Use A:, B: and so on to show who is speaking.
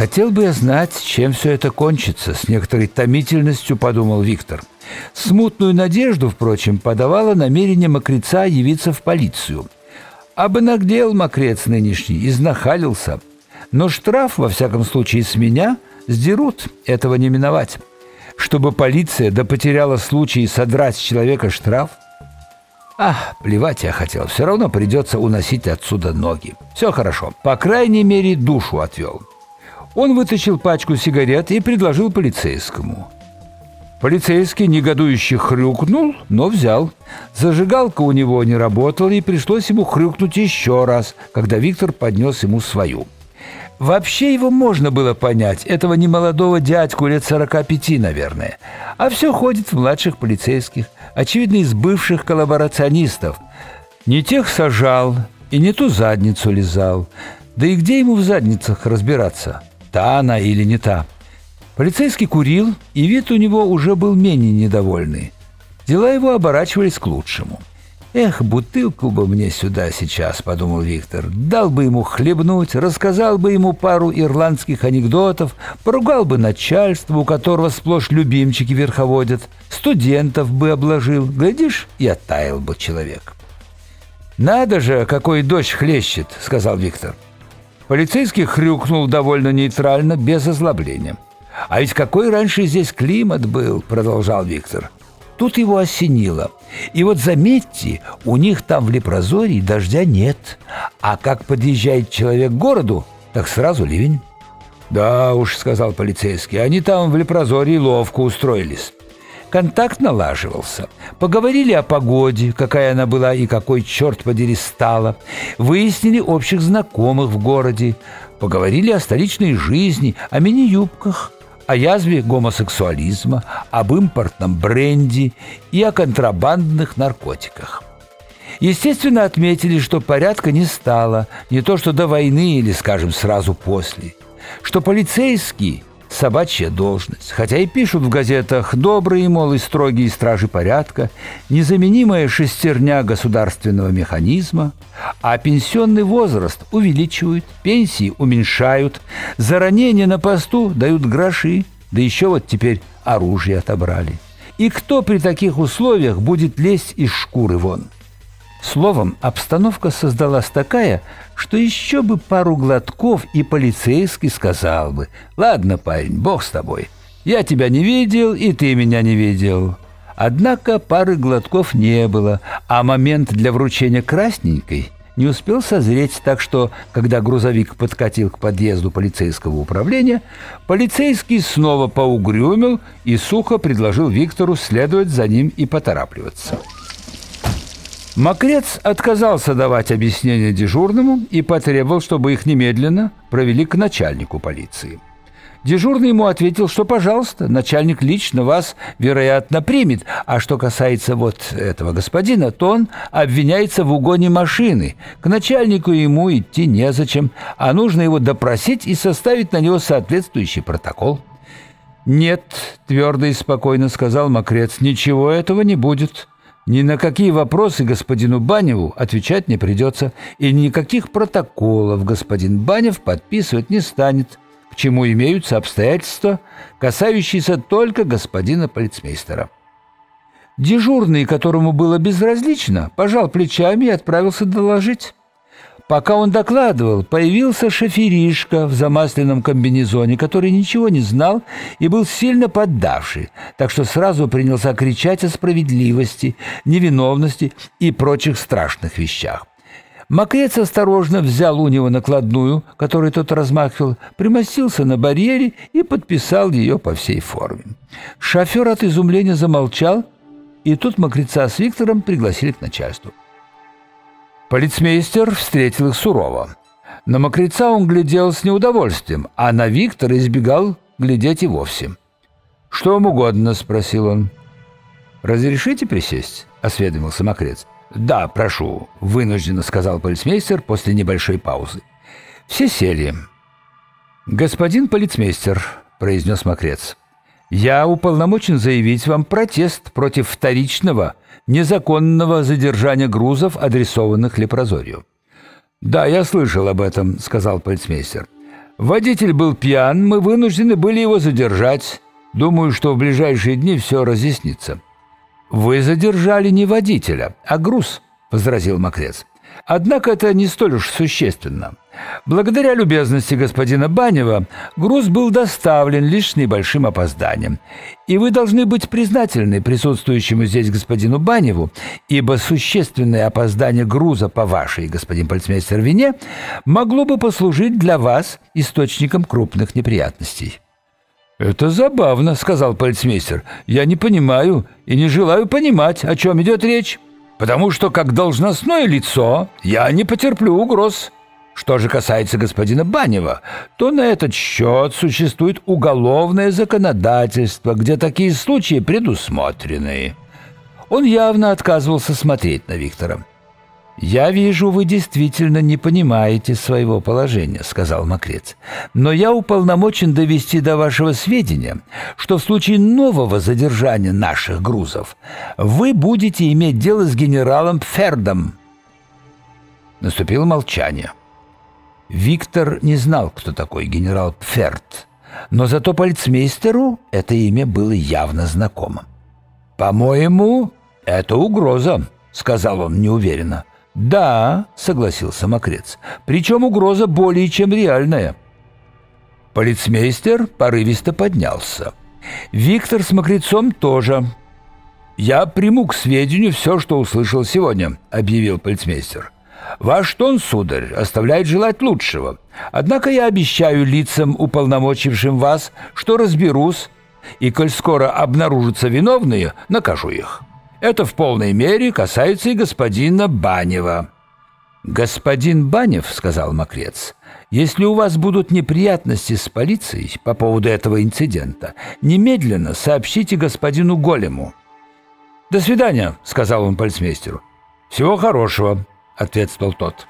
A: «Хотел бы я знать, чем все это кончится», — с некоторой томительностью подумал Виктор. Смутную надежду, впрочем, подавало намерение мокреца явиться в полицию. Обнаглел мокрец нынешний, изнахалился. Но штраф, во всяком случае, с меня сдерут, этого не миновать. Чтобы полиция да потеряла случай содрать с человека штраф, Ах, плевать я хотел, все равно придется уносить отсюда ноги. Все хорошо, по крайней мере, душу отвел. Он вытащил пачку сигарет и предложил полицейскому. Полицейский негодующе хрюкнул, но взял. Зажигалка у него не работала, и пришлось ему хрюкнуть еще раз, когда Виктор поднес ему свою. Вообще его можно было понять, этого немолодого дядьку лет 45, наверное. А все ходит в младших полицейских, очевидно, из бывших коллаборационистов. Не тех сажал и не ту задницу лизал. Да и где ему в задницах разбираться? Та она или не та? Полицейский курил, и вид у него уже был менее недовольный. Дела его оборачивались к лучшему. «Эх, бутылку бы мне сюда сейчас», — подумал Виктор. «Дал бы ему хлебнуть, рассказал бы ему пару ирландских анекдотов, поругал бы начальство, у которого сплошь любимчики верховодят, студентов бы обложил, глядишь, и оттаял бы человек». «Надо же, какой дождь хлещет», — сказал Виктор. Полицейский хрюкнул довольно нейтрально, без озлобления. «А ведь какой раньше здесь климат был», — продолжал Виктор. Тут его осенило. И вот заметьте, у них там в Лепрозории дождя нет. А как подъезжает человек к городу, так сразу ливень. «Да уж», — сказал полицейский, — «они там в Лепрозории ловко устроились». Контакт налаживался. Поговорили о погоде, какая она была и какой, черт подери, стала. Выяснили общих знакомых в городе. Поговорили о столичной жизни, о мини-юбках, о язве гомосексуализма, об импортном бренде и о контрабандных наркотиках. Естественно, отметили, что порядка не стало, не то что до войны или, скажем, сразу после, что полицейский собачья должность. Хотя и пишут в газетах добрые, мол, и строгие стражи порядка, незаменимая шестерня государственного механизма, а пенсионный возраст увеличивают, пенсии уменьшают, за ранение на посту дают гроши, да еще вот теперь оружие отобрали. И кто при таких условиях будет лезть из шкуры вон? Словом, обстановка создалась такая, что еще бы пару глотков и полицейский сказал бы «Ладно, парень, бог с тобой, я тебя не видел, и ты меня не видел». Однако пары глотков не было, а момент для вручения красненькой не успел созреть, так что, когда грузовик подкатил к подъезду полицейского управления, полицейский снова поугрюмил и сухо предложил Виктору следовать за ним и поторапливаться. Мокрец отказался давать объяснение дежурному и потребовал, чтобы их немедленно провели к начальнику полиции. Дежурный ему ответил, что, пожалуйста, начальник лично вас, вероятно, примет, а что касается вот этого господина, то он обвиняется в угоне машины. К начальнику ему идти незачем, а нужно его допросить и составить на него соответствующий протокол. «Нет», — твердо и спокойно сказал Мокрец, — «ничего этого не будет». Ни на какие вопросы господину Баневу отвечать не придется, и никаких протоколов господин Банев подписывать не станет, к чему имеются обстоятельства, касающиеся только господина полицмейстера. Дежурный, которому было безразлично, пожал плечами и отправился доложить. Пока он докладывал, появился шоферишка в замасленном комбинезоне, который ничего не знал и был сильно поддавший, так что сразу принялся кричать о справедливости, невиновности и прочих страшных вещах. Мокрец осторожно взял у него накладную, которую тот размахивал, примостился на барьере и подписал ее по всей форме. Шофер от изумления замолчал, и тут Мокреца с Виктором пригласили к начальству. Полицмейстер встретил их сурово. На мокреца он глядел с неудовольствием, а на Виктора избегал глядеть и вовсе. «Что вам угодно?» – спросил он. «Разрешите присесть?» – осведомился мокрец. «Да, прошу», – вынужденно сказал полицмейстер после небольшой паузы. Все сели. «Господин полицмейстер», – произнес мокрец, – «я уполномочен заявить вам протест против вторичного – незаконного задержания грузов, адресованных Лепрозорию. «Да, я слышал об этом», — сказал полицмейстер. Водитель был пьян, мы вынуждены были его задержать. Думаю, что в ближайшие дни все разъяснится». «Вы задержали не водителя, а груз», — возразил Мокрец. Однако это не столь уж существенно. Благодаря любезности господина Банева груз был доставлен лишь с небольшим опозданием. И вы должны быть признательны присутствующему здесь господину Баневу, ибо существенное опоздание груза по вашей, господин полицмейстер, вине могло бы послужить для вас источником крупных неприятностей. «Это забавно», — сказал полицмейстер. «Я не понимаю и не желаю понимать, о чем идет речь» потому что как должностное лицо я не потерплю угроз. Что же касается господина Банева, то на этот счет существует уголовное законодательство, где такие случаи предусмотрены. Он явно отказывался смотреть на Виктора. «Я вижу, вы действительно не понимаете своего положения», — сказал Мокрец. «Но я уполномочен довести до вашего сведения, что в случае нового задержания наших грузов вы будете иметь дело с генералом Фердом». Наступило молчание. Виктор не знал, кто такой генерал Пферд, но зато полицмейстеру это имя было явно знакомо. «По-моему, это угроза», — сказал он неуверенно. «Да», — согласился Мокрец, — «причем угроза более чем реальная». Полицмейстер порывисто поднялся. Виктор с Мокрецом тоже. «Я приму к сведению все, что услышал сегодня», — объявил полицмейстер. «Ваш тон, сударь, оставляет желать лучшего. Однако я обещаю лицам, уполномочившим вас, что разберусь, и, коль скоро обнаружатся виновные, накажу их». Это в полной мере касается и господина Банева». «Господин Банев», — сказал Мокрец, — «если у вас будут неприятности с полицией по поводу этого инцидента, немедленно сообщите господину Голему». «До свидания», — сказал он полицмейстеру. «Всего хорошего», — ответствовал тот.